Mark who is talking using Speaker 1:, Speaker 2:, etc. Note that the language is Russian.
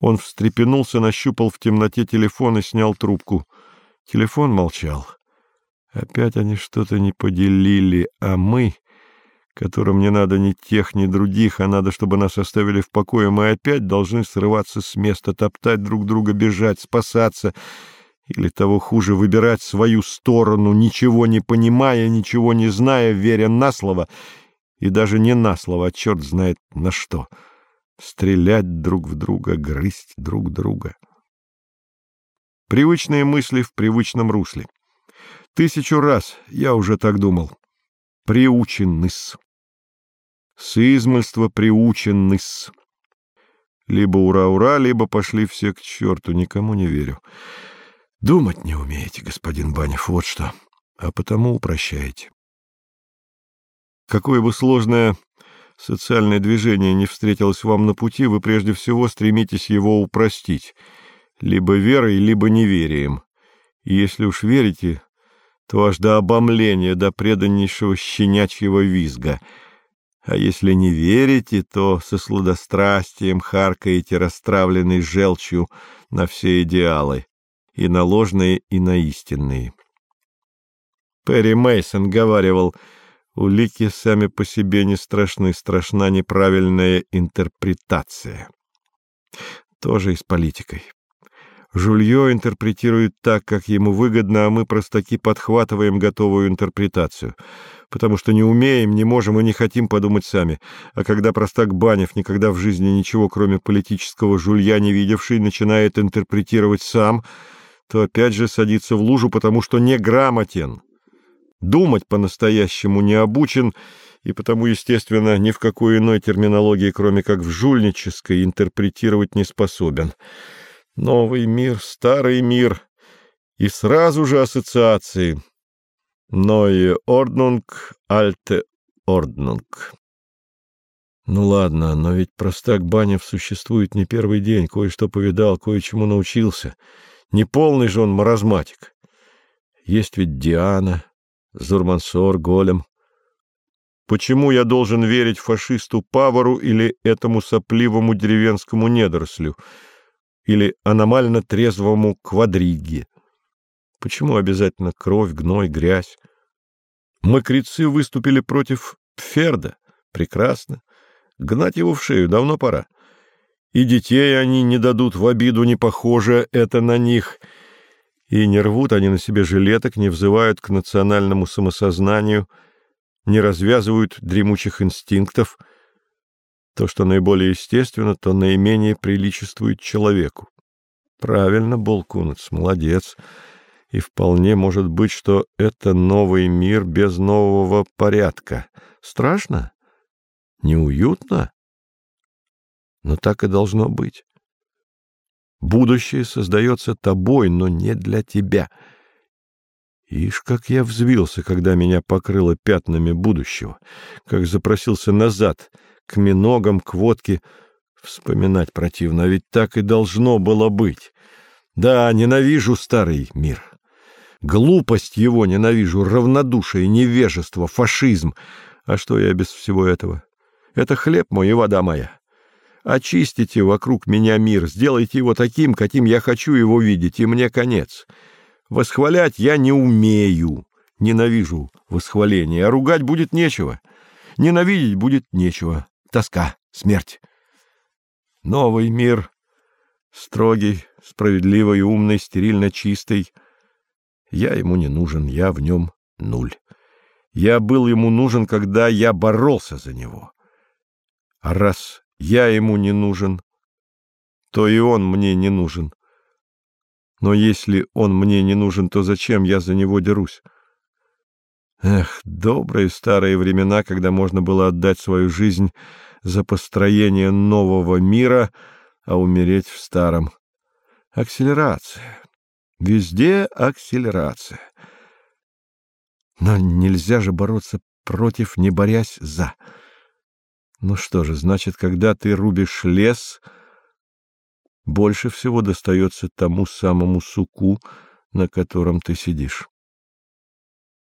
Speaker 1: Он встрепенулся, нащупал в темноте телефон и снял трубку. Телефон молчал. Опять они что-то не поделили, а мы, которым не надо ни тех, ни других, а надо, чтобы нас оставили в покое, мы опять должны срываться с места, топтать друг друга, бежать, спасаться или того хуже, выбирать свою сторону, ничего не понимая, ничего не зная, веря на слово, и даже не на слово, а черт знает на что. Стрелять друг в друга, грызть друг друга. Привычные мысли в привычном русле. Тысячу раз я уже так думал. Приученный-с. С измольства приученный-с. Либо ура-ура, либо пошли все к черту, никому не верю. Думать не умеете, господин Банев, вот что, а потому упрощаете. Какое бы сложное социальное движение не встретилось вам на пути, вы прежде всего стремитесь его упростить, либо верой, либо неверием. И если уж верите, то аж до обомления, до преданнейшего щенячьего визга. А если не верите, то со сладострастием харкаете расстравленной желчью на все идеалы, и на ложные, и на истинные. Перри Мейсон говаривал, улики сами по себе не страшны, страшна неправильная интерпретация. Тоже и с политикой. Жулье интерпретирует так, как ему выгодно, а мы простаки подхватываем готовую интерпретацию, потому что не умеем, не можем и не хотим подумать сами. А когда простак Банев, никогда в жизни ничего, кроме политического жулья не видевший, начинает интерпретировать сам, то опять же садится в лужу, потому что неграмотен. Думать по-настоящему не обучен, и потому, естественно, ни в какой иной терминологии, кроме как в жульнической, интерпретировать не способен». Новый мир, старый мир и сразу же ассоциации. Neue Ordnung, alte Ordnung. Ну ладно, но ведь простак Банев существует не первый день, кое-что повидал, кое-чему научился. Не полный же он маразматик. Есть ведь Диана, Зурмансор, Голем. Почему я должен верить фашисту Павару или этому сопливому деревенскому недорослю — или аномально трезвому квадриге. Почему обязательно кровь, гной, грязь? Мокрецы выступили против Ферда. Прекрасно. Гнать его в шею давно пора. И детей они не дадут в обиду, не похоже это на них. И не рвут они на себе жилеток, не взывают к национальному самосознанию, не развязывают дремучих инстинктов — то, что наиболее естественно, то наименее приличествует человеку. Правильно, Болкунац, молодец. И вполне может быть, что это новый мир без нового порядка. Страшно? Неуютно? Но так и должно быть. Будущее создается тобой, но не для тебя. Ишь, как я взвился, когда меня покрыло пятнами будущего, как запросился назад — к миногам, к водке. Вспоминать противно, а ведь так и должно было быть. Да, ненавижу старый мир. Глупость его ненавижу, равнодушие, невежество, фашизм. А что я без всего этого? Это хлеб мой и вода моя. Очистите вокруг меня мир, сделайте его таким, каким я хочу его видеть, и мне конец. Восхвалять я не умею, ненавижу восхваление, а ругать будет нечего. Ненавидеть будет нечего тоска, смерть. Новый мир, строгий, справедливый, умный, стерильно чистый. Я ему не нужен, я в нем нуль. Я был ему нужен, когда я боролся за него. А раз я ему не нужен, то и он мне не нужен. Но если он мне не нужен, то зачем я за него дерусь? Эх, добрые старые времена, когда можно было отдать свою жизнь за построение нового мира, а умереть в старом. Акселерация. Везде акселерация. Но нельзя же бороться против, не борясь за. Ну что же, значит, когда ты рубишь лес, больше всего достается тому самому суку, на котором ты сидишь.